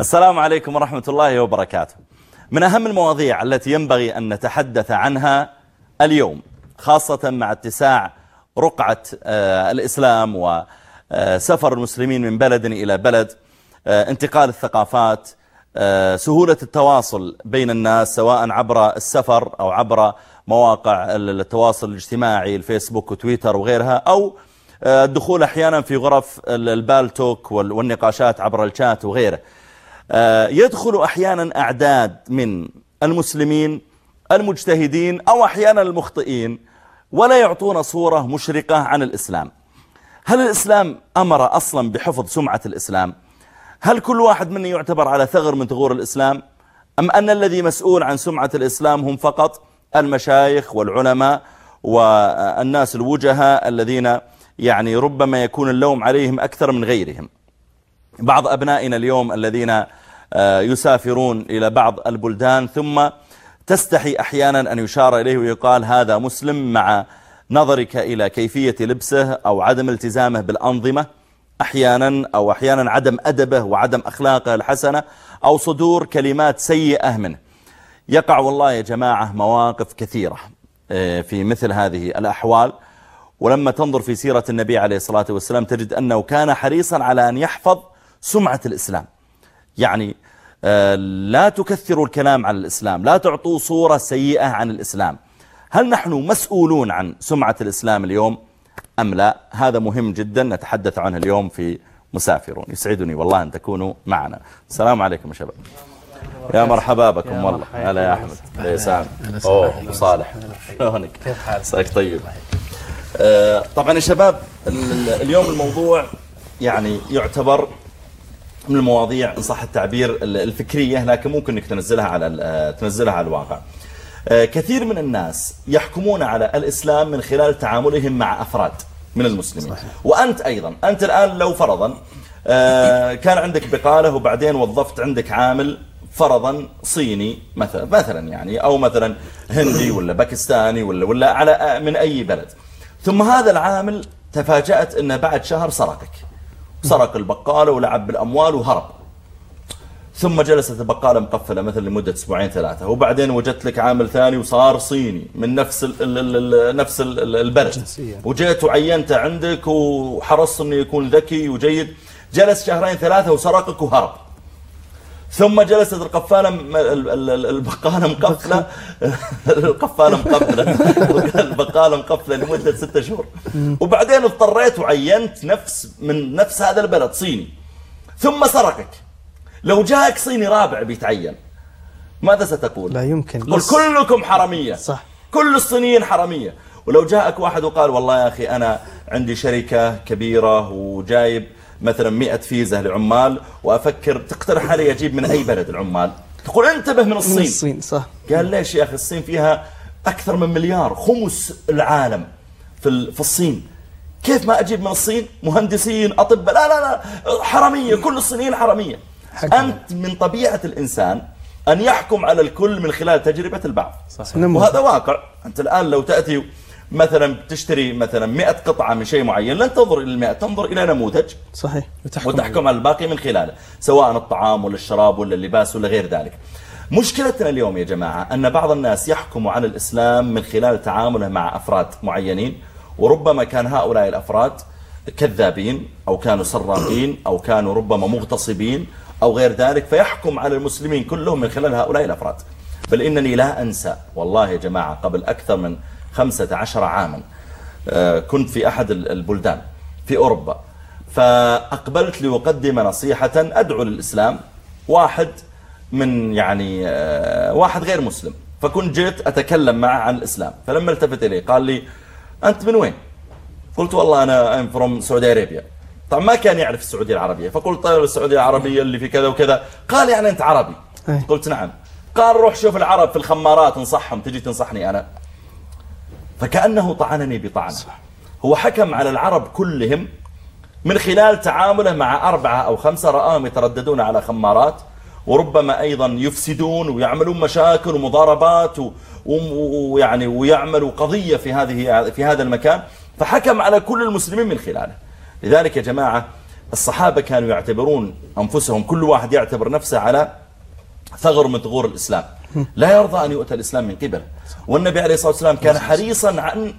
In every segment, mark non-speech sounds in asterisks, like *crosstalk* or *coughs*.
السلام عليكم ورحمة الله وبركاته. من أهم المواضيع التي ينبغي أن نتحدث عنها اليوم خاصة مع اتساع رقعة آه، الإسلام وسفر المسلمين من بلد إلى بلد آه، انتقال الثقافات آه، سهولة التواصل بين الناس سواء عبر السفر أو عبر مواقع التواصل الاجتماعي الفيسبوك وتويتر وغيرها أو الدخول أحيانا في غرف البالتوك والنقاشات عبر الشات وغيره. آه، يدخل أحيانا أعداد من المسلمين المجتهدين أو أحيانا المخطئين ولا يعطون صورة مشرقة عن الإسلام. هل الإسلام أمر أصلا بحفظ سمعة الإسلام؟ هل كل واحد منا يعتبر على ثغر من ثغور الإسلام؟ أم أن الذي مسؤول عن سمعة الإسلام هم فقط المشايخ والعلماء والناس الوجهاء الذين يعني ربما يكون اللوم عليهم أكثر من غيرهم؟ بعض أبنائنا اليوم الذين آه، يسافرون إلى بعض البلدان ثم تستحي أحيانا أن يشار إليه ويقال هذا مسلم مع نظرك إلى كيفية لبسه أو عدم التزامه بالأنظمة أحيانا أو أحيانا عدم أدبه وعدم أخلاقه الحسنة أو صدور كلمات سيئة منه. يقع والله يا جماعة مواقف كثيرة آه، في مثل هذه الأحوال. ولما تنظر في سيرة النبي عليه الصلاة والسلام تجد أنه كان حريصا على أن يحفظ سمعة الإسلام. يعني آه، لا تكثروا الكلام عن الإسلام لا تعطوا صورة سيئة عن الإسلام. هل نحن مسؤولون عن سمعة الإسلام اليوم أم لا؟ هذا مهم جدا نتحدث عنه اليوم في مسافرون. يسعدني والله أن تكونوا معنا. السلام عليكم يا شباب. يا مرحبا بكم والله. هلا يا أحمد. يا سام أوه صالح. شلونك؟ كيف حالك؟ طيب. آه، طبعا يا شباب اليوم الموضوع يعني يعتبر من المواضيع إن صح التعبير الفكرية لكن ممكن أنك تنزلها على تنزلها على الواقع. آه، كثير من الناس يحكمون على الإسلام من خلال تعاملهم مع أفراد من المسلمين. صحيح. وأنت أيضا أنت الآن لو فرضا آه، كان عندك بقالة وبعدين وظفت عندك عامل فرضا صيني مثلا مثلا يعني أو مثلا هندي ولا باكستاني ولا ولا على من أي بلد. ثم هذا العامل تفاجأت أنه بعد شهر سرقك. سرق البقالة ولعب بالأموال وهرب. ثم جلست البقالة مقفلة مثل لمدة أسبوعين ثلاثة وبعدين وجدت لك عامل ثاني وصار صيني من نفس ال ال ال نفس البلد. وجيت وعينته عندك وحرصت إنه يكون ذكي وجيد. جلس شهرين ثلاثة وسرقك وهرب. ثم جلست القفالة البقالة مقفلة. القفالة مقفلة. البقالة مقفلة لمدة ستة شهور. وبعدين اضطريت وعينت نفس من نفس هذا البلد صيني. ثم سرقك. لو جاءك صيني رابع بيتعين ماذا ستقول لا يمكن. قل كلكم حرمية صح. كل الصينيين حرمية ولو جاءك واحد وقال والله يا أخي أنا عندي شركة كبيرة وجايب مثلا 100 فيزة لعمال وأفكر تقترح علي أجيب من أي بلد العمال. تقول انتبه من الصين. من الصين صح. قال ليش يا أخي الصين فيها أكثر من مليار خمس العالم في في الصين. كيف ما أجيب من الصين؟ مهندسين أطباء لا لا لا حرمية كل الصينيين حرمية حكم. أنت من طبيعة الإنسان أن يحكم على الكل من خلال تجربة البعض. صحيح. وهذا واقع. أنت الآن لو تأتي مثلا تشتري مثلا 100 قطعة من شيء معين لن تنظر إلى المئة تنظر إلى نموذج صحيح. وتحكم, وتحكم على الباقي من خلاله سواء الطعام ولا الشراب ولا اللباس ولا غير ذلك. مشكلتنا اليوم يا جماعة أن بعض الناس يحكم عن الإسلام من خلال تعامله مع أفراد معينين وربما كان هؤلاء الأفراد كذابين أو كانوا سراقين أو كانوا ربما مغتصبين أو غير ذلك فيحكم على المسلمين كلهم من خلال هؤلاء الأفراد. بل إنني لا أنسى والله يا جماعة قبل أكثر من خمسة عشر عاما. آه، كنت في أحد البلدان في أوروبا. فأقبلت لأقدم نصيحة أدعو للإسلام واحد من يعني آه، واحد غير مسلم. فكنت جيت أتكلم معه عن الإسلام. فلما التفت إلي قال لي أنت من وين؟ قلت والله أنا I'm from سعودي أرابيا طبعا ما كان يعرف السعودية العربية. فقلت طيب السعودية العربية اللي في كذا وكذا. قال يعني أنت عربي. قلت نعم. قال روح شوف العرب في الخمارات انصحهم تجي تنصحني أنا. فكأنه طعنني بطعنة. هو حكم على العرب كلهم من خلال تعامله مع أربعة أو خمسة رآهم يترددون على خمارات وربما أيضا يفسدون ويعملون مشاكل ومضاربات ويعني ويعملوا قضية في هذه في هذا المكان. فحكم على كل المسلمين من خلاله. لذلك يا جماعة الصحابة كانوا يعتبرون أنفسهم كل واحد يعتبر نفسه على ثغر من ثغور الإسلام. لا يرضى أن يؤتى الإسلام من قبل. والنبي عليه الصلاة والسلام كان حريصا عن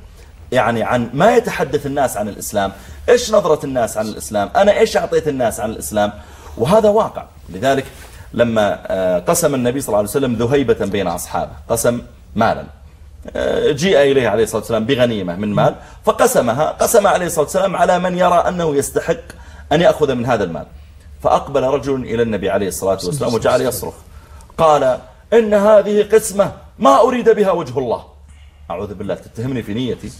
يعني عن ما يتحدث الناس عن الإسلام. إيش نظرة الناس عن الإسلام؟ أنا إيش أعطيت الناس عن الإسلام؟ وهذا واقع. لذلك لما آه، قسم النبي صلى الله عليه وسلم ذهيبة بين أصحابه قسم مالا. آه، جيء إليه عليه الصلاة والسلام بغنيمة من مال فقسمها قسم عليه الصلاة والسلام على من يرى أنه يستحق أن يأخذ من هذا المال. فأقبل رجل إلى النبي عليه الصلاة والسلام وجعل يصرخ قال إن هذه قسمة ما أريد بها وجه الله. أعوذ بالله تتهمني في نيتي.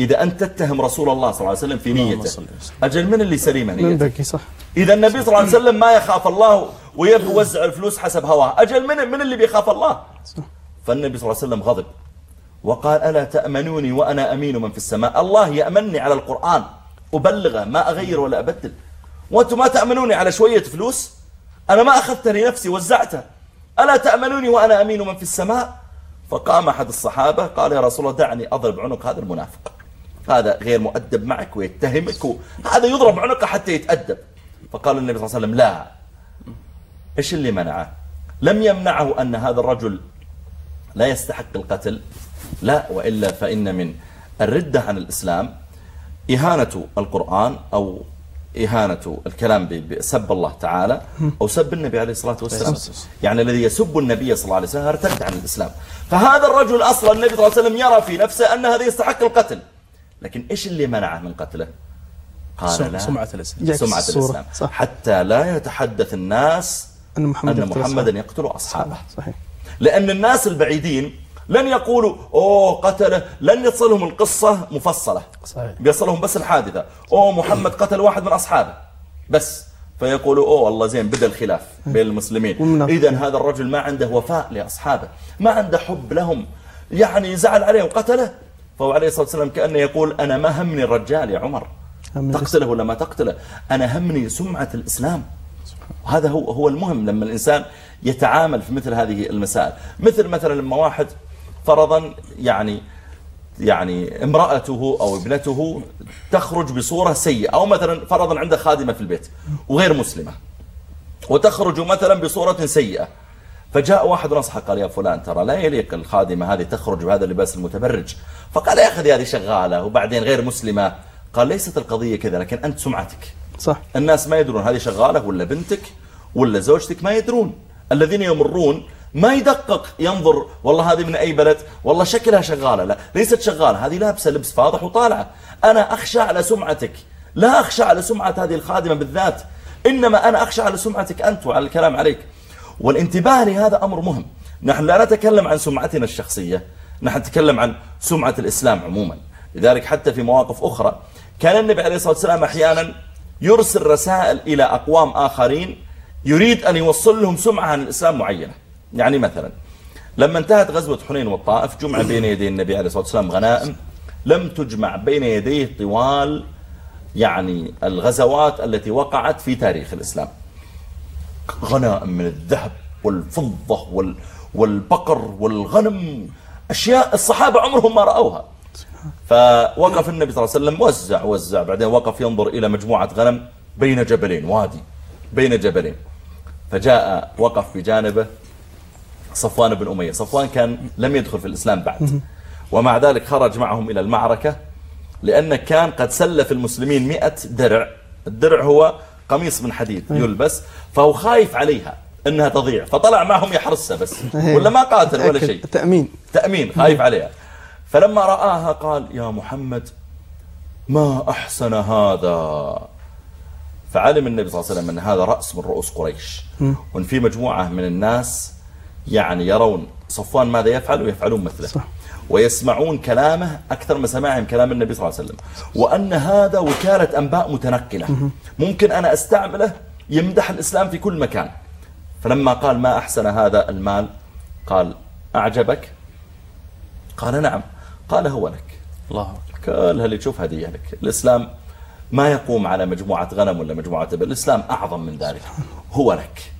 إذا أنت تتهم رسول الله صلى الله عليه وسلم في نيته أجل من اللي سليمة نيته؟ من بكي صح. إذا النبي صلى الله عليه وسلم ما يخاف الله ويبي يوزع الفلوس حسب هواه. أجل من من اللي بيخاف الله؟ فالنبي صلى الله عليه وسلم غضب وقال ألا تأمنوني وأنا أمين من في السماء؟ الله يأمني على القرآن. أبلغه ما أغير ولا أبدل. وأنتم ما تأمنوني على شوية فلوس؟ أنا ما أخذت لنفسي وزعتها ألا تأمنوني وأنا أمين من في السماء؟ فقام أحد الصحابة قال يا رسول الله دعني أضرب عنق هذا المنافق. هذا غير مؤدب معك ويتهمك. هذا يضرب عنقه حتى يتأدب. فقال النبي صلى الله عليه وسلم لا. إيش اللي منعه؟ لم يمنعه أن هذا الرجل لا يستحق القتل. لا وإلا فإن من الردة عن الإسلام إهانة القرآن أو إهانة الكلام بسب الله تعالى أو سب النبي عليه الصلاة والسلام. يعني الذي يسب النبي صلى الله عليه وسلم ارتد عن الإسلام. فهذا الرجل أصلا النبي صلى الله عليه وسلم يرى في نفسه أن هذا يستحق القتل. لكن إيش اللي منعه من قتله؟ قال لا سمعة الإسلام. سمعة الإسلام. صح. حتى لا يتحدث الناس أن, محمد أن محمدا يقتل أصحابه. صحيح. لأن الناس البعيدين لن يقولوا أوه قتله لن يصلهم القصة مفصلة. صحيح. بيصلهم بس الحادثة. أوه محمد قتل واحد من أصحابه. بس. فيقولوا أوه والله زين بدأ الخلاف بين المسلمين. إذا هذا الرجل ما عنده وفاء لأصحابه. ما عنده حب لهم. يعني زعل عليهم قتله. فهو عليه الصلاة والسلام كأنه يقول أنا ما همني الرجال يا عمر. تقتله ولا ما تقتله؟ أنا همني سمعة الإسلام. وهذا هو هو المهم لما الإنسان يتعامل في مثل هذه المسائل. مثل مثلا لما واحد فرضا يعني يعني امرأته أو ابنته تخرج بصورة سيئة أو مثلا فرضا عنده خادمة في البيت وغير مسلمة وتخرج مثلا بصورة سيئة. فجاء واحد نصحه قال يا فلان ترى لا يليق الخادمة هذه تخرج بهذا اللباس المتبرج. فقال يا أخي هذه شغالة وبعدين غير مسلمة. قال ليست القضية كذا لكن أنت سمعتك. صح. الناس ما يدرون هذه شغالة ولا بنتك ولا زوجتك ما يدرون. الذين يمرون ما يدقق ينظر والله هذه من أي بلد؟ والله شكلها شغالة. لا ليست شغالة هذه لابسة لبس فاضح وطالعة. أنا أخشى على سمعتك. لا أخشى على سمعة هذه الخادمة بالذات إنما أنا أخشى على سمعتك أنت وعلى الكلام عليك. والانتباه لهذا أمر مهم. نحن لا نتكلم عن سمعتنا الشخصية نحن نتكلم عن سمعة الإسلام عموما. لذلك حتى في مواقف أخرى كان النبي عليه الصلاة والسلام أحيانا يرسل رسائل إلى أقوام آخرين يريد أن يوصل لهم سمعة عن الإسلام معينة. يعني مثلا لما انتهت غزوة حنين والطائف جمع بين يدي النبي عليه الصلاة والسلام غنائم لم تجمع بين يديه طوال يعني الغزوات التي وقعت في تاريخ الإسلام. غنائم من الذهب والفضة وال والبقر والغنم أشياء الصحابة عمرهم ما رأوها. فوقف النبي صلى الله عليه وسلم وزع وزع بعدين وقف ينظر إلى مجموعة غنم بين جبلين وادي بين جبلين. فجاء وقف بجانبه صفوان بن أمية. صفوان كان لم يدخل في الإسلام بعد. ومع ذلك خرج معهم إلى المعركة لأنه كان قد سلف المسلمين مئة درع. الدرع هو قميص من حديد يلبس فهو خايف عليها إنها تضيع. فطلع معهم يحرسها بس. *laughs* ولا ما قاتل ولا شيء. تأمين. تأمين. خايف عليها. فلما رآها قال يا محمد ما أحسن هذا؟ فعلم النبي صلى الله عليه وسلم أن هذا رأس من رؤوس قريش. وأن في مجموعة من الناس يعني يرون صفوان ماذا يفعل ويفعلون مثله. صح. ويسمعون كلامه أكثر من سماعهم كلام النبي صلى الله عليه وسلم. وأن هذا وكالة أنباء متنقلة. ممكن أنا أستعمله يمدح الإسلام في كل مكان. فلما قال ما أحسن هذا المال قال أعجبك؟ قال نعم. قال هو لك. الله كلها اللي تشوف هدية لك. الإسلام ما يقوم على مجموعة غنم ولا مجموعة إبل. الإسلام أعظم من ذلك. هو لك.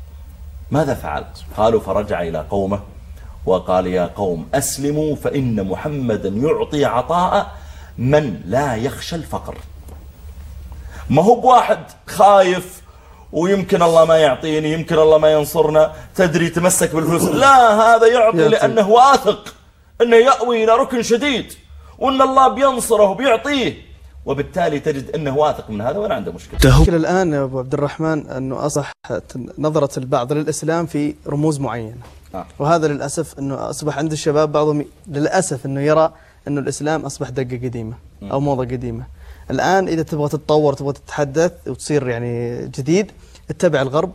ماذا فعل؟ قالوا فرجع إلى قومه وقال يا قوم أسلموا فإن محمدا يعطي عطاء من لا يخشى الفقر. ما هو بواحد خايف ويمكن الله ما يعطيني يمكن الله ما ينصرنا تدري تمسك بالفلوس. لا هذا يعطي لأنه واثق أنه يأوي إلى ركن شديد وأن الله بينصره وبيعطيه. وبالتالي تجد أنه واثق من هذا ولا عنده مشكلة. المشكلة الآن يا أبو عبد الرحمن أنه أصبح نظرة البعض للإسلام في رموز معينة. آه. وهذا للأسف أنه أصبح عند الشباب بعضهم للأسف أنه يرى أنه الإسلام أصبح دقة قديمة أو موضة قديمة. الآن إذا تبغى تتطور تبغى تتحدث وتصير يعني جديد اتبع الغرب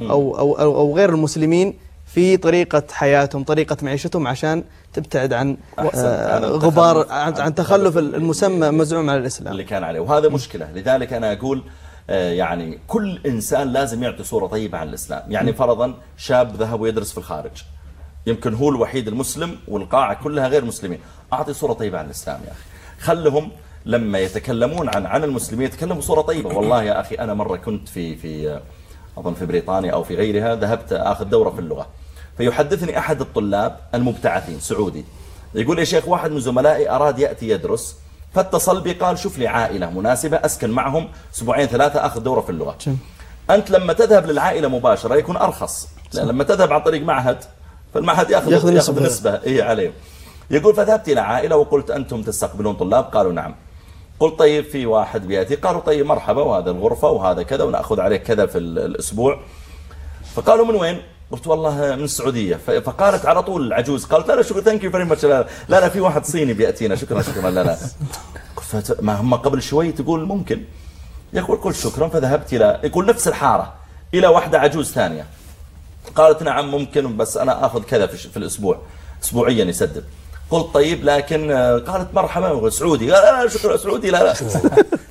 أو, أو, أو غير المسلمين في طريقة حياتهم طريقة معيشتهم عشان تبتعد عن آه غبار عن, تخلف المسمى مزعوم على الإسلام. اللي كان عليه. وهذا مشكلة. لذلك أنا أقول آه يعني كل إنسان لازم يعطي صورة طيبة عن الإسلام. يعني فرضا شاب ذهب ويدرس في الخارج. يمكن هو الوحيد المسلم والقاعة كلها غير مسلمين. أعطي صورة طيبة عن الإسلام يا أخي. خلهم لما يتكلمون عن عن المسلمين يتكلموا صورة طيبة. والله يا أخي أنا مرة كنت في في أظن في بريطانيا أو في غيرها ذهبت أخذ دورة في اللغة. فيحدثني أحد الطلاب المبتعثين سعودي. يقول يا شيخ واحد من زملائي أراد يأتي يدرس فاتصل بي قال شوف لي عائلة مناسبة أسكن معهم أسبوعين ثلاثة أخذ دورة في اللغة. أنت لما تذهب للعائلة مباشرة يكون أرخص لأن لما تذهب عن طريق معهد فالمعهد يأخذ, يأخذ, يأخذ نسبة. إيه عليه. يقول فذهبت إلى عائلة وقلت أنتم تستقبلون طلاب؟ قالوا نعم. قلت طيب في واحد بيأتي. قالوا طيب مرحبا وهذا الغرفة وهذا كذا ونأخذ عليك كذا في الأسبوع. فقالوا من وين؟ قلت والله من السعودية. فقالت على طول العجوز قالت لا لا شكرا thank you very much لا لا في واحد صيني بيأتينا. شكرا شكرا لا لا. ما هم قبل شوي تقول ممكن. يقول قلت شكرا فذهبت إلى يقول نفس الحارة إلى واحدة عجوز ثانية. قالت نعم ممكن بس أنا أخذ كذا في الأسبوع أسبوعيا يسدد. قلت طيب لكن آه، قالت مرحبا سعودي. لا لا شكرا سعودي لا لا.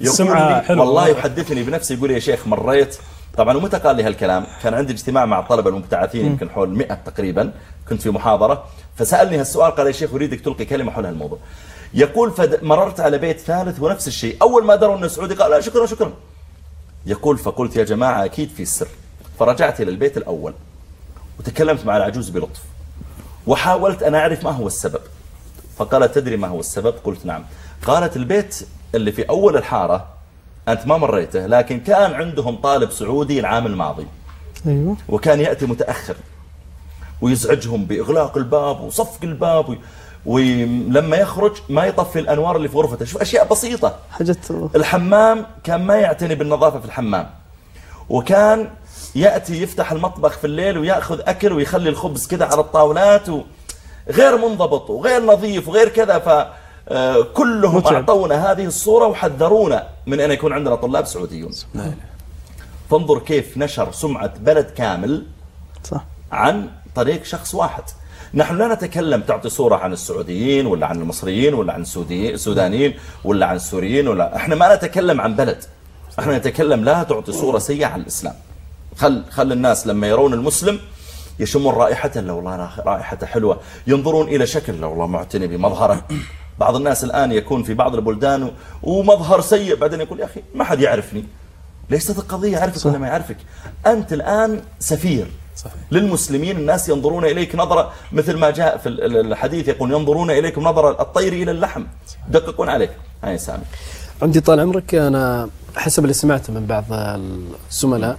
يقول والله يحدثني بنفسه يقول يا شيخ مريت. طبعا ومتى قال لي هالكلام؟ كان عندي اجتماع مع الطلبة المبتعثين يمكن حول 100 تقريبا. كنت في محاضرة. فسألني هالسؤال قال يا شيخ أريدك تلقي كلمة حول هالموضوع. يقول فمررت على بيت ثالث ونفس الشيء. أول ما دروا أنه سعودي قال لا شكرا شكرا. يقول فقلت يا جماعة أكيد في السر فرجعت إلى البيت الأول وتكلمت مع العجوز بلطف. وحاولت أن أعرف ما هو السبب. فقالت تدري ما هو السبب؟ قلت نعم. قالت البيت اللي في أول الحارة أنت ما مريته لكن كان عندهم طالب سعودي العام الماضي. أيوه. وكان يأتي متأخر ويزعجهم بإغلاق الباب وصفق الباب ولما يخرج ما يطفي الأنوار اللي في غرفته. شوف أشياء بسيطة. حاجت الحمام كان ما يعتني بالنظافة في الحمام. وكان يأتي يفتح المطبخ في الليل ويأخذ أكل ويخلي الخبز كده على الطاولات و... غير منضبط وغير نظيف وغير كذا. فكلهم أعطونا هذه الصورة وحذرونا من أن يكون عندنا طلاب سعوديون. فانظر كيف نشر سمعة بلد كامل صح. عن طريق شخص واحد. نحن لا نتكلم تعطي صورة عن السعوديين ولا عن المصريين ولا عن السودانيين ولا عن السوريين ولا إحنا ما نتكلم عن بلد. إحنا نتكلم لا تعطي صورة سيئة عن الإسلام. خل, خل الناس لما يرون المسلم يشمون رائحته. لو والله رائحته حلوة. ينظرون إلى شكل. لو والله معتني بمظهره. بعض الناس الآن يكون في بعض البلدان ومظهر سيء بعدين يقول يا أخي ما حد يعرفني. ليست القضية يعرفك ولا ما يعرفك؟ أنت الآن سفير. صحيح. للمسلمين الناس ينظرون إليك نظرة مثل ما جاء في الحديث يقول ينظرون إليكم نظرة الطير إلى اللحم. دققون عليك. هاي سامي. عندي طال عمرك أنا حسب اللي سمعته من بعض الزملاء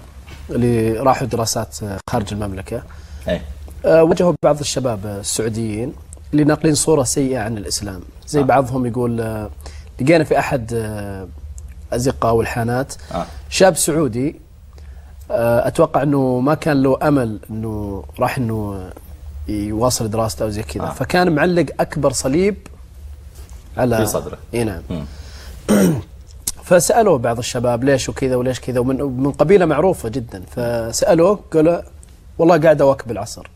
اللي راحوا دراسات خارج المملكة أيه. وجهوا بعض الشباب السعوديين اللي ناقلين صورة سيئة عن الإسلام. زي آه. بعضهم يقول آه، لقينا في أحد آه، أزقة والحانات آه. شاب سعودي أتوقع أنه ما كان له أمل أنه راح أنه يواصل دراسته أو زي كذا. آه. فكان معلق أكبر صليب على في صدره. إي نعم. *clears throat* فسألوه بعض الشباب ليش وكذا وليش كذا؟ ومن من قبيلة معروفة جدا. فسألوه قالوا والله قاعد أواكب العصر.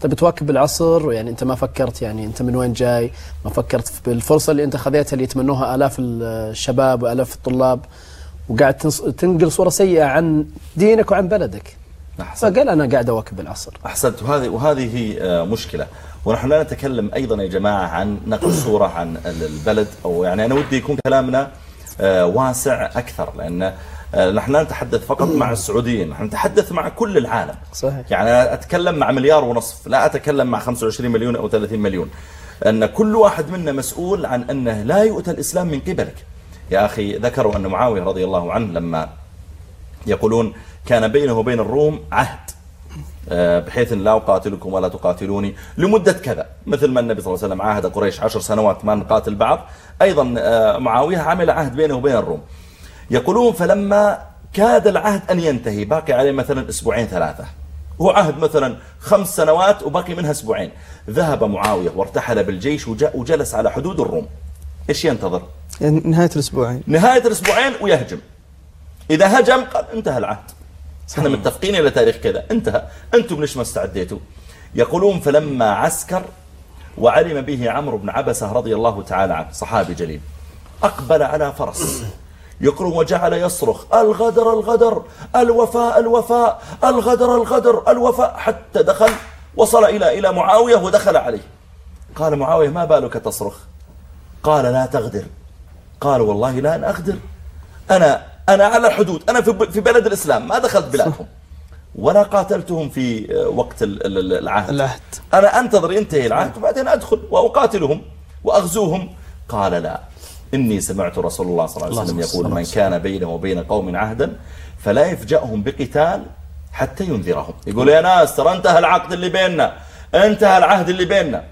طيب تواكب العصر يعني أنت ما فكرت يعني أنت من وين جاي؟ ما فكرت بالفرصة اللي أنت خذيتها اللي يتمنوها آلاف الشباب وآلاف الطلاب وقاعد تنقل صورة سيئة عن دينك وعن بلدك. أحسن. فقال أنا قاعد أواكب العصر. احسنت وهذه وهذه هي آه، مشكلة. ونحن لا نتكلم أيضا يا جماعة عن نقل *coughs* صورة عن البلد أو يعني أنا ودي يكون كلامنا آه، واسع أكثر لأن نحن لا نتحدث فقط مع السعوديين نحن نتحدث مع كل العالم. صحيح. يعني أتكلم مع مليار ونصف لا أتكلم مع 25 مليون أو 30 مليون. أن كل واحد منا مسؤول عن أنه لا يؤتى الإسلام من قبلك. يا أخي ذكروا أن معاوية رضي الله عنه لما يقولون كان بينه وبين الروم عهد. آه، بحيث لا أقاتلكم ولا تقاتلوني لمدة كذا. مثل ما النبي صلى الله عليه وسلم عاهد قريش عشر سنوات ما نقاتل بعض أيضا آه، معاوية عمل عهد بينه وبين الروم. يقولون فلما كاد العهد أن ينتهي باقي عليه مثلا أسبوعين ثلاثة. هو عهد مثلا خمس سنوات وباقي منها أسبوعين. ذهب معاوية وارتحل بالجيش وجلس على حدود الروم. إيش ينتظر؟ يعني نهاية الأسبوعين. نهاية الأسبوعين ويهجم. إذا هجم قال انتهى العهد. إحنا متفقين إلى تاريخ كذا. انتهى. أنتم ليش ما استعديتوا؟ يقولون فلما عسكر وعلم به عمرو بن عبسة رضي الله تعالى عنه صحابي جليل أقبل على فرس. يقول وجعل يصرخ الغدر الغدر الوفاء الوفاء الغدر الغدر الوفاء حتى دخل وصل إلى إلى معاوية ودخل عليه. قال معاوية ما بالك تصرخ؟ قال لا تغدر. قال والله لا أن أغدر. أنا أنا على الحدود أنا في بلد الإسلام ما دخلت بلادهم. ولا قاتلتهم في وقت العهد. العهد. أنا أنتظر ينتهي العهد وبعدين أدخل وأقاتلهم وأغزوهم. قال لا. إني سمعت رسول الله صلى الله عليه وسلم يقول من كان بينه وبين قوم عهدا فلا يفجأهم بقتال حتى ينذرهم. يقول يا ناس ترى انتهى العقد اللي بيننا انتهى العهد اللي بيننا.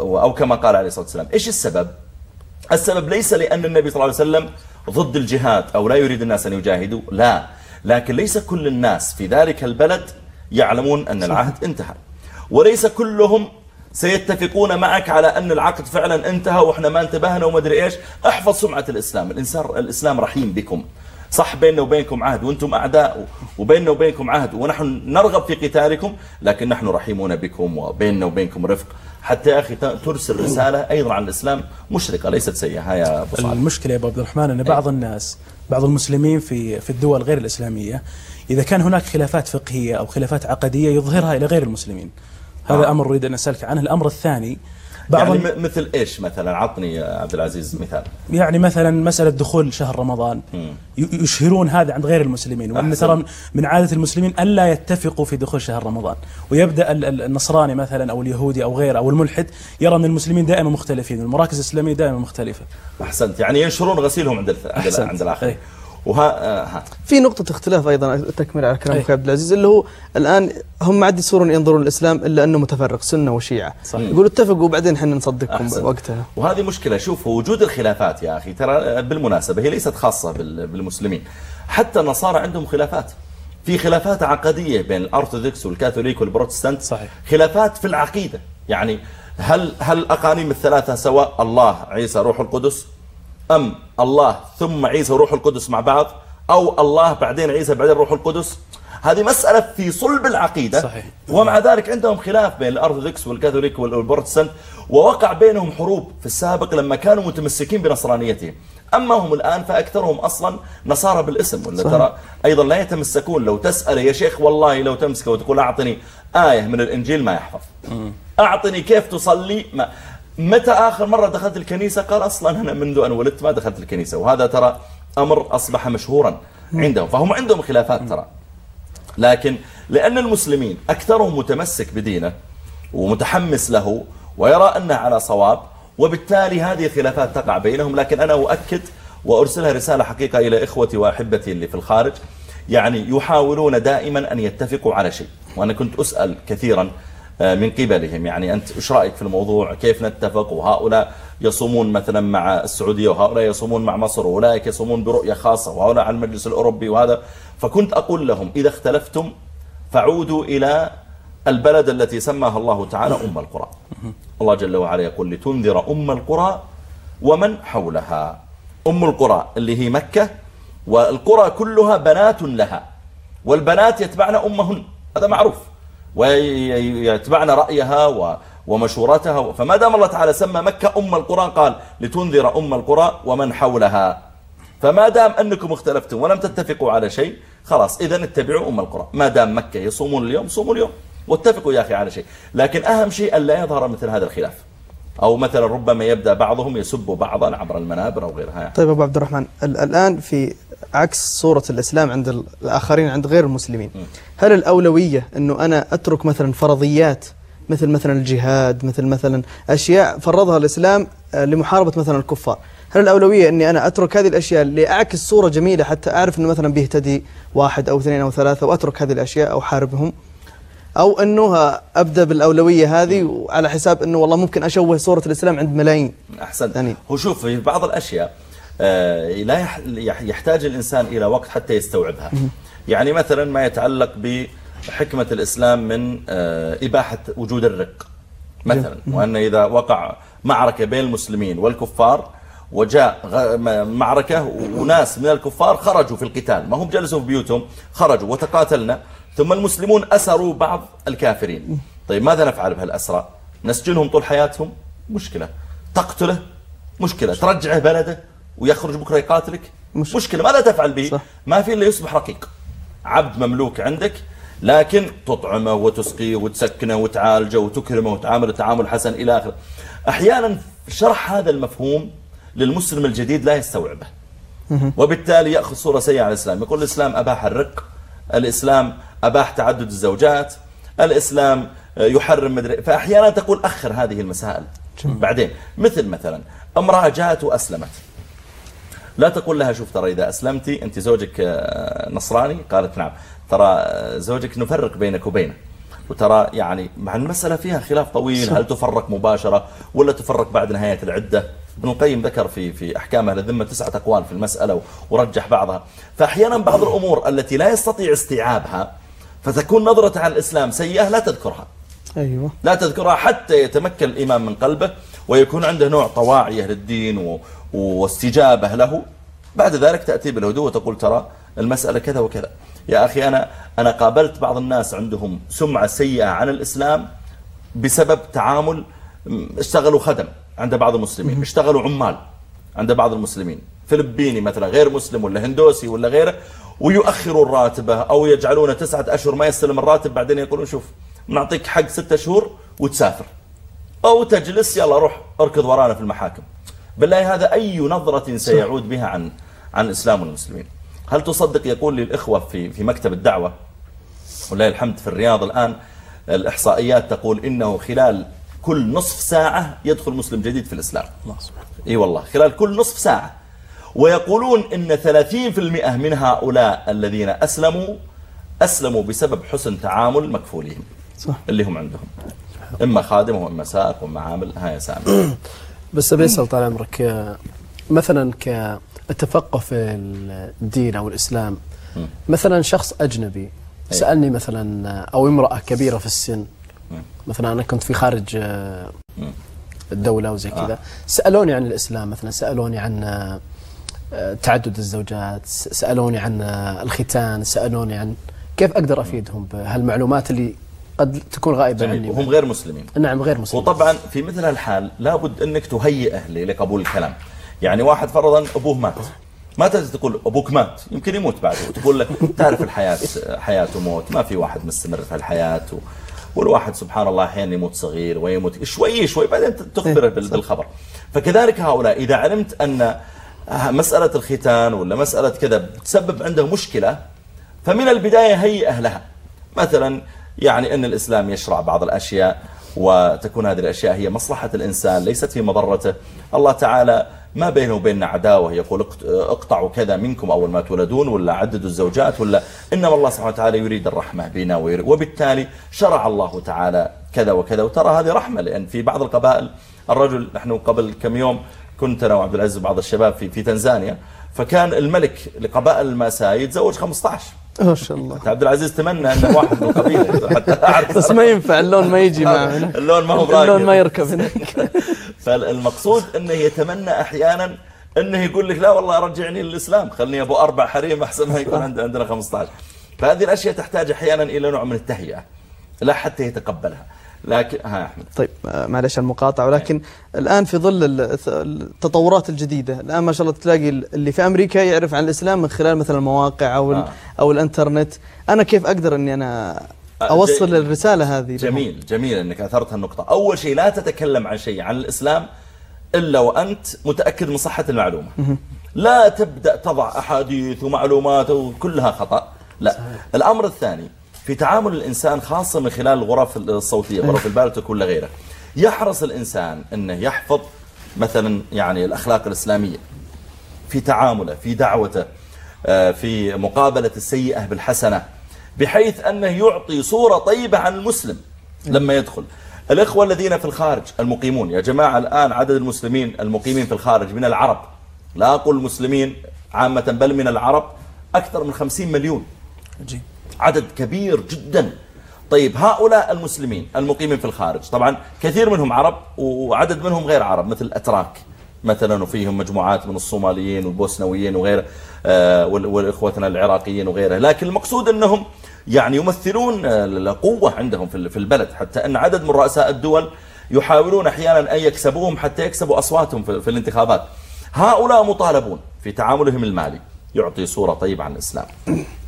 أو كما قال عليه الصلاة والسلام إيش السبب؟ السبب ليس لأن النبي صلى الله عليه وسلم ضد الجهاد أو لا يريد الناس أن يجاهدوا لا. لكن ليس كل الناس في ذلك البلد يعلمون أن العهد انتهى. وليس كلهم سيتفقون معك على أن العقد فعلا انتهى وإحنا ما انتبهنا وما أدري إيش. احفظ سمعة الإسلام. الإنسان الإسلام رحيم بكم. صح بيننا وبينكم عهد وأنتم أعداء وبيننا وبينكم عهد ونحن نرغب في قتالكم لكن نحن رحيمون بكم وبيننا وبينكم رفق. حتى يا أخي ترسل رسالة أيضا عن الإسلام مشرقة ليست سيئة. يا أبو صالح. المشكلة يا أبو عبد الرحمن أن بعض الناس بعض المسلمين في في الدول غير الإسلامية إذا كان هناك خلافات فقهية أو خلافات عقدية يظهرها إلى غير المسلمين. هذا آه. أمر أريد أن أسألك عنه الأمر الثاني. بعض يعني مثل إيش مثلا؟ عطني يا عبد العزيز مثال. يعني مثلا مسألة دخول شهر رمضان. يشهرون هذا عند غير المسلمين وأن ترى من عادة المسلمين ألا يتفقوا في دخول شهر رمضان. ويبدأ النصراني مثلا أو اليهودي أو غيره أو الملحد يرى أن المسلمين دائما مختلفين والمراكز الإسلامية دائما مختلفة. أحسنت. يعني ينشرون غسيلهم عند عند, عند الآخر. أي. وها آه في نقطة اختلاف أيضا تكمل على كلامك عبد العزيز اللي هو الآن هم ما عاد يصورون ينظرون الإسلام إلا أنه متفرق سنة وشيعة. صحيح. يقولوا اتفقوا وبعدين إحنا نصدقكم أحسن. وقتها وهذه مشكلة شوف وجود الخلافات يا أخي ترى بالمناسبة هي ليست خاصة بالمسلمين. حتى النصارى عندهم خلافات. في خلافات عقدية بين الأرثوذكس والكاثوليك والبروتستانت. صحيح. خلافات في العقيدة. يعني هل هل الأقانيم الثلاثة سواء الله عيسى روح القدس أم الله ثم عيسى وروح القدس مع بعض أو الله بعدين عيسى بعدين روح القدس؟ هذه مسألة في صلب العقيدة صحيح. ومع ذلك عندهم خلاف بين الأرثوذكس والكاثوليك والبروتستانت ووقع بينهم حروب في السابق لما كانوا متمسكين بنصرانيتهم. أما هم الآن فأكثرهم أصلا نصارى بالاسم ولا ترى أيضا لا يتمسكون. لو تسأل يا شيخ والله لو تمسك وتقول أعطني آية من الإنجيل ما يحفظ. أعطني كيف تصلي؟ ما متى آخر مرة دخلت الكنيسة؟ قال أصلا أنا منذ أن ولدت ما دخلت الكنيسة وهذا ترى أمر أصبح مشهورا عندهم فهم عندهم خلافات ترى. لكن لأن المسلمين أكثرهم متمسك بدينه ومتحمس له ويرى أنه على صواب وبالتالي هذه الخلافات تقع بينهم. لكن أنا أؤكد وأرسلها رسالة حقيقة إلى إخوتي وأحبتي اللي في الخارج يعني يحاولون دائما أن يتفقوا على شيء. وأنا كنت أسأل كثيرا من قبلهم. يعني أنت إيش رأيك في الموضوع؟ كيف نتفق؟ وهؤلاء يصومون مثلا مع السعودية وهؤلاء يصومون مع مصر وأولئك يصومون برؤية خاصة وهؤلاء على المجلس الأوروبي وهذا. فكنت أقول لهم إذا اختلفتم فعودوا إلى البلد التي سماها الله تعالى أم القرى. الله جل وعلا يقول لتنذر أم القرى ومن حولها. أم القرى اللي هي مكة والقرى كلها بنات لها والبنات يتبعن أمهن. هذا معروف. ويتبعن رأيها ومشورتها. فما دام الله تعالى سمى مكة أم القرى قال لتنذر أم القرى ومن حولها. فما دام أنكم اختلفتم ولم تتفقوا على شيء خلاص إذا اتبعوا أم القرى. ما دام مكة يصومون اليوم صوموا اليوم. واتفقوا يا أخي على شيء. لكن أهم شيء أن لا يظهر مثل هذا الخلاف. أو مثلا ربما يبدأ بعضهم يسب بعضا عبر المنابر أو غيرها. طيب أبو عبد الرحمن الآن في عكس صورة الإسلام عند الآخرين عند غير المسلمين. هل الأولوية أنه أنا أترك مثلا فرضيات مثل مثلا الجهاد مثل مثلا أشياء فرضها الإسلام آه، لمحاربة مثلا الكفار؟ هل الأولوية أني أنا أترك هذه الأشياء لأعكس صورة جميلة حتى أعرف أنه مثلا بيهتدي واحد أو اثنين أو ثلاثة وأترك هذه الأشياء أو حاربهم أو أنه أبدأ بالأولوية هذه وعلى حساب أنه والله ممكن أشوه صورة الإسلام عند ملايين. أحسن يعني هو شوف في بعض الأشياء لا يحتاج الإنسان إلى وقت حتى يستوعبها. يعني مثلا ما يتعلق بحكمة الإسلام من آه، إباحة وجود الرق مثلا. وأن إذا وقع معركة بين المسلمين والكفار وجاء معركة وناس من الكفار خرجوا في القتال. ما هم جلسوا في بيوتهم خرجوا وتقاتلنا. ثم المسلمون أسروا بعض الكافرين. طيب ماذا نفعل بهالأسرى؟ نسجنهم طول حياتهم؟ مشكلة. تقتله؟ مشكلة. ترجعه بلده؟ ويخرج بكرة يقاتلك؟ مش. مشكلة ماذا تفعل به؟ صح. ما في إلا يصبح رقيق. عبد مملوك عندك لكن تطعمه وتسقيه وتسكنه وتعالجه وتكرمه وتعامل التعامل حسن إلى آخره. أحيانا شرح هذا المفهوم للمسلم الجديد لا يستوعبه. وبالتالي يأخذ صورة سيئة على الإسلام. يقول الإسلام أباح الرق الإسلام أباح تعدد الزوجات الإسلام يحرم مدري فأحيانا تقول أخر هذه المسائل. بعدين مثل مثلا امرأة جاءت وأسلمت. لا تقول لها شوف ترى إذا أسلمتي أنت زوجك آه، نصراني؟ قالت نعم. ترى آه، زوجك نفرق بينك وبينه. وترى يعني مع المسألة فيها خلاف طويل هل تفرق مباشرة ولا تفرق بعد نهاية العدة؟ ابن القيم ذكر في في أحكام أهل الذمة تسعة أقوال في المسألة ورجح بعضها. فأحيانا بعض الأمور التي لا يستطيع استيعابها فتكون نظرة على الإسلام سيئة لا تذكرها. أيوة. لا تذكرها حتى يتمكن الإمام من قلبه. ويكون عنده نوع طواعية للدين واستجابة له. بعد ذلك تأتي بالهدوء وتقول ترى المسألة كذا وكذا. يا أخي أنا, أنا قابلت بعض الناس عندهم سمعة سيئة عن الإسلام بسبب تعامل اشتغلوا خدم عند بعض المسلمين اشتغلوا عمال عند بعض المسلمين. فلبيني مثلا غير مسلم ولا هندوسي ولا غيره ويؤخروا الراتبة أو يجعلونه تسعة أشهر ما يستلم الراتب بعدين يقولون شوف نعطيك حق ستة شهور وتسافر. أو تجلس يلا روح اركض ورانا في المحاكم. بالله هذا أي نظرة سيعود بها عن عن الإسلام والمسلمين هل تصدق يقول لي الإخوة في في مكتب الدعوة ولله الحمد في الرياض الآن الإحصائيات تقول إنه خلال كل نصف ساعة يدخل مسلم جديد في الإسلام. إي والله خلال كل نصف ساعة. ويقولون إن 30% من هؤلاء الذين أسلموا أسلموا بسبب حسن تعامل مكفولهم صح. اللي هم عندهم. إما خادم وإما سائق وإما عامل هاي سامي *clears throat* بس بيسأل طال عمرك مثلا كالتفقه في الدين أو الإسلام مثلا شخص أجنبي سألني مثلا أو امرأة كبيرة في السن مثلا أنا كنت في خارج آه، الدولة وزي كذا آه. سألوني عن الإسلام مثلا سألوني عن آه، تعدد الزوجات سألوني عن الختان سألوني عن كيف أقدر أفيدهم بهالمعلومات اللي قد تكون غائبة عني وهم غير مسلمين. نعم غير مسلمين. وطبعا في مثل هالحال لابد أنك تهيئه لقبول الكلام. يعني واحد فرضا أبوه مات. ما تجي تقول أبوك مات؟ يمكن يموت بعده وتقول له تعرف الحياة حياة وموت ما في واحد مستمر في الحياة. و... والواحد سبحان الله أحيانا يموت صغير ويموت شوي شوي. بعدين تخبره بالخبر. فكذلك هؤلاء إذا علمت أن مسألة الختان ولا مسألة كذا تسبب عنده مشكلة فمن البداية هيئه لها مثلا يعني أن الإسلام يشرع بعض الأشياء وتكون هذه الأشياء هي مصلحة الإنسان ليست في مضرته. الله تعالى ما بينه وبيننا عداوة يقول اقطعوا كذا منكم أول ما تولدون ولا عددوا الزوجات ولا إنما الله سبحانه وتعالى يريد الرحمة بنا وبالتالي شرع الله تعالى كذا وكذا. وترى هذه رحمة لأن في بعض القبائل الرجل نحن قبل كم يوم كنت أنا وعبد العزيز وبعض الشباب في, في تنزانيا فكان الملك لقبائل الماساي يتزوج 15 ما شاء الله. عبد العزيز تمنى أنه واحد من القبيله حتى *laughs* بس ما ينفع اللون ما يجي معه اللون ما هو راكب اللون ما يركب هناك. *laughs* فالمقصود إنه يتمنى أحيانا إنه يقول لك لا والله رجعني للإسلام خلني أبو أربع حريم أحسن ما يكون عندنا 15 فهذه الأشياء تحتاج أحيانا إلى نوع من التهيئة لا حتى يتقبلها. لكن ها طيب آه، معلش المقاطعة ولكن الآن في ظل التطورات الجديدة الآن ما شاء الله تلاقي اللي في أمريكا يعرف عن الإسلام من خلال مثلا المواقع أو آه. أو الإنترنت. أنا كيف أقدر إني أنا آه، أوصل الرسالة هذه؟ جميل لهم. جميل إنك اثرت هالنقطه أول شيء لا تتكلم عن شيء عن الإسلام إلا وأنت متأكد من صحة المعلومة. لا تبدأ تضع أحاديث ومعلومات وكلها خطأ. لا. صحيح. الأمر الثاني في تعامل الإنسان خاصة من خلال الغرف الصوتية غرف البالتك ولا غيره. يحرص الإنسان أنه يحفظ مثلا يعني الأخلاق الإسلامية في تعامله في دعوته آه، في مقابلة السيئة بالحسنة بحيث أنه يعطي صورة طيبة عن المسلم لما يدخل. الإخوة الذين في الخارج المقيمون يا جماعة الآن عدد المسلمين المقيمين في الخارج من العرب لا أقول المسلمين عامة بل من العرب أكثر من خمسين مليون. عدد كبير جدا. طيب هؤلاء المسلمين المقيمين في الخارج طبعا كثير منهم عرب وعدد منهم غير عرب مثل الأتراك مثلا وفيهم مجموعات من الصوماليين والبوسنويين وغيره آه، والإخوتنا العراقيين وغيره لكن المقصود أنهم يعني يمثلون القوة عندهم في البلد حتى أن عدد من رؤساء الدول يحاولون أحيانا أن يكسبوهم حتى يكسبوا أصواتهم في الانتخابات. هؤلاء مطالبون في تعاملهم المالي. يعطي صورة طيبة عن الإسلام.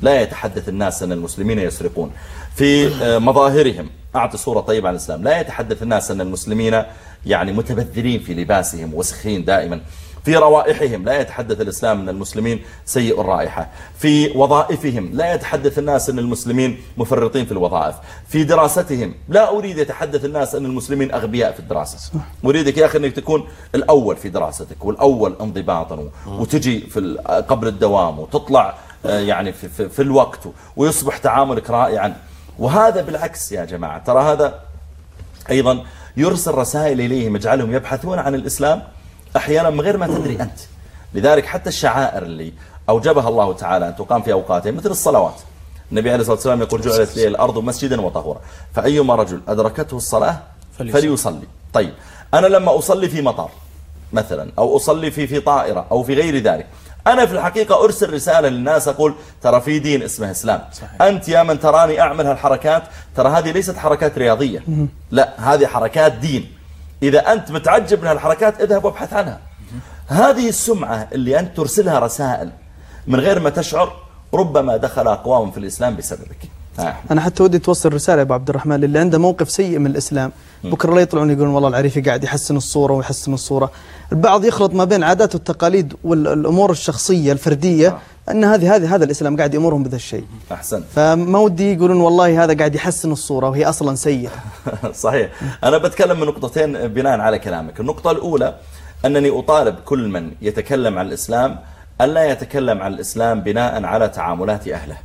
لا يتحدث الناس أن المسلمين يسرقون. في آه، مظاهرهم أعطي صورة طيبة عن الإسلام. لا يتحدث الناس أن المسلمين يعني متبذرين في لباسهم وسخين دائما. في روائحهم. لا يتحدث الإسلام أن المسلمين سيء الرائحة. في وظائفهم لا يتحدث الناس أن المسلمين مفرطين في الوظائف. في دراستهم لا أريد يتحدث الناس أن المسلمين أغبياء في الدراسة. أريدك يا أخي أنك تكون الأول في دراستك والأول انضباطا وتجي في قبل الدوام وتطلع آه، يعني في, في, في الوقت ويصبح تعاملك رائعا. وهذا بالعكس يا جماعة. ترى هذا أيضا يرسل رسائل إليهم يجعلهم يبحثون عن الإسلام أحيانا من غير ما تدري أنت. لذلك حتى الشعائر اللي أوجبها الله تعالى أن تقام في أوقاتها مثل الصلوات. النبي عليه الصلاة والسلام يقول جعلت لي الأرض مسجدا وطهورا. فأيما رجل أدركته الصلاة فليصلي. طيب أنا لما أصلي في مطار مثلا أو أصلي في في طائرة أو في غير ذلك أنا في الحقيقة أرسل رسالة للناس أقول ترى في دين اسمه إسلام. صحيح. أنت يا من تراني أعمل هالحركات ترى هذه ليست حركات رياضية. لا هذه حركات دين. إذا أنت متعجب من هالحركات اذهب وابحث عنها. هذه السمعة اللي أنت ترسلها رسائل من غير ما تشعر ربما دخل أقوام في الإسلام بسببك. أنا حتى ودي توصل رسالة يا أبو عبد الرحمن اللي عنده موقف سيء من الإسلام بكرة لا يطلعون يقولون والله العريفي قاعد يحسن الصورة ويحسن الصورة. البعض يخلط ما بين عادات والتقاليد والأمور الشخصية الفردية آه. أن هذه هذه هذا الإسلام قاعد يأمرهم بهذا الشيء. أحسن. فما ودي يقولون والله هذا قاعد يحسن الصورة وهي أصلا سيئة. *laughs* صحيح. أنا بتكلم من نقطتين بناء على كلامك. النقطة الأولى أنني أطالب كل من يتكلم عن الإسلام ألا يتكلم عن الإسلام بناء على تعاملات أهله.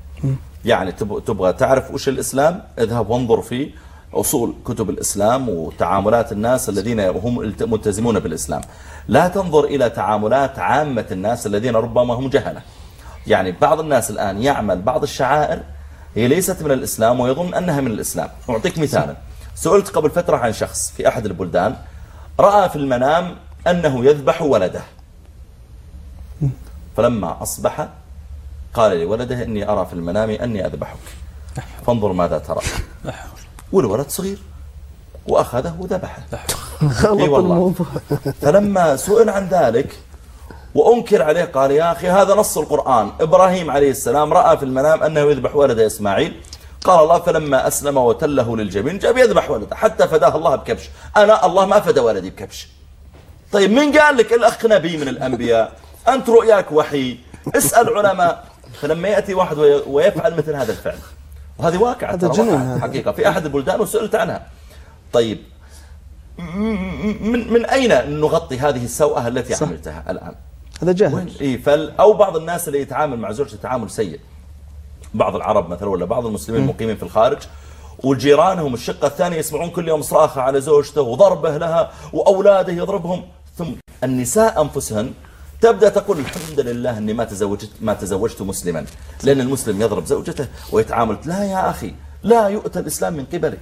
يعني تبغى تعرف وش الإسلام اذهب وانظر في أصول كتب الإسلام وتعاملات الناس الذين هم ملتزمون بالإسلام. لا تنظر إلى تعاملات عامة الناس الذين ربما هم جهلة. يعني بعض الناس الآن يعمل بعض الشعائر هي ليست من الإسلام ويظن أنها من الإسلام. أعطيك مثالا. سئلت قبل فترة عن شخص في أحد البلدان رأى في المنام أنه يذبح ولده. فلما أصبح قال لولده إني أرى في المنام أني أذبحك. فانظر ماذا ترى. والولد صغير. وأخذه وذبحه. إي والله. فلما سئل عن ذلك وأنكر عليه قال يا أخي هذا نص القرآن. إبراهيم عليه السلام رأى في المنام أنه يذبح ولده إسماعيل. قال الله فلما أسلم وتله للجبين جاب يذبح ولده. حتى فداه الله بكبش. أنا الله ما فدى ولدي بكبش. طيب من قال لك الأخ نبي من الأنبياء؟ أنت رؤياك وحي. اسأل علماء. فلما يأتي واحد ويفعل مثل هذا الفعل. وهذه واقعة هذا جنون حقيقة. في أحد البلدان وسئلت عنها. طيب من, من أين نغطي هذه السوءة التي صح. عملتها الآن؟ هذا جهل إيه فل أو بعض الناس اللي يتعامل مع زوجته تعامل سيء. بعض العرب مثلا ولا بعض المسلمين المقيمين في الخارج وجيرانهم الشقة الثانية يسمعون كل يوم صراخة على زوجته وضربه لها وأولاده يضربهم. ثم النساء أنفسهن تبدأ تقول الحمد لله أني ما تزوجت, ما تزوجت مسلما. لأن المسلم يضرب زوجته ويتعامل لا يا أخي لا يؤتى الإسلام من قبلك.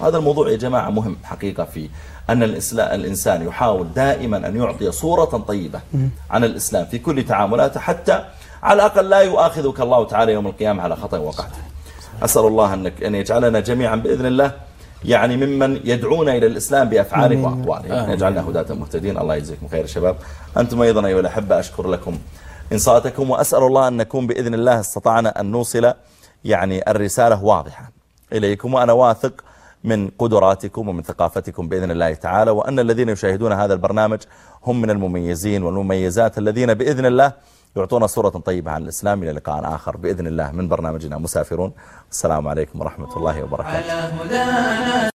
هذا الموضوع يا جماعة مهم حقيقة في أن الإنسان يحاول دائما أن يعطي صورة طيبة عن الإسلام في كل تعاملاته حتى على الأقل لا يؤاخذك الله تعالى يوم القيامة على خطأ وقعته أسأل الله أنك أن يجعلنا جميعا بإذن الله يعني ممن يدعون إلى الإسلام بأفعاله وأقواله يجعلنا هداة مهتدين. الله يجزيكم خير شباب. أنتم أيضا أيها الأحبة أشكر لكم إنصاتكم وأسأل الله أن نكون بإذن الله استطعنا أن نوصل يعني الرسالة واضحة إليكم وأنا واثق من قدراتكم ومن ثقافتكم بإذن الله تعالى وأن الذين يشاهدون هذا البرنامج هم من المميزين والمميزات الذين بإذن الله يعطونا صورة طيبة عن الإسلام. إلى لقاء آخر بإذن الله من برنامجنا مسافرون. السلام عليكم ورحمة الله وبركاته.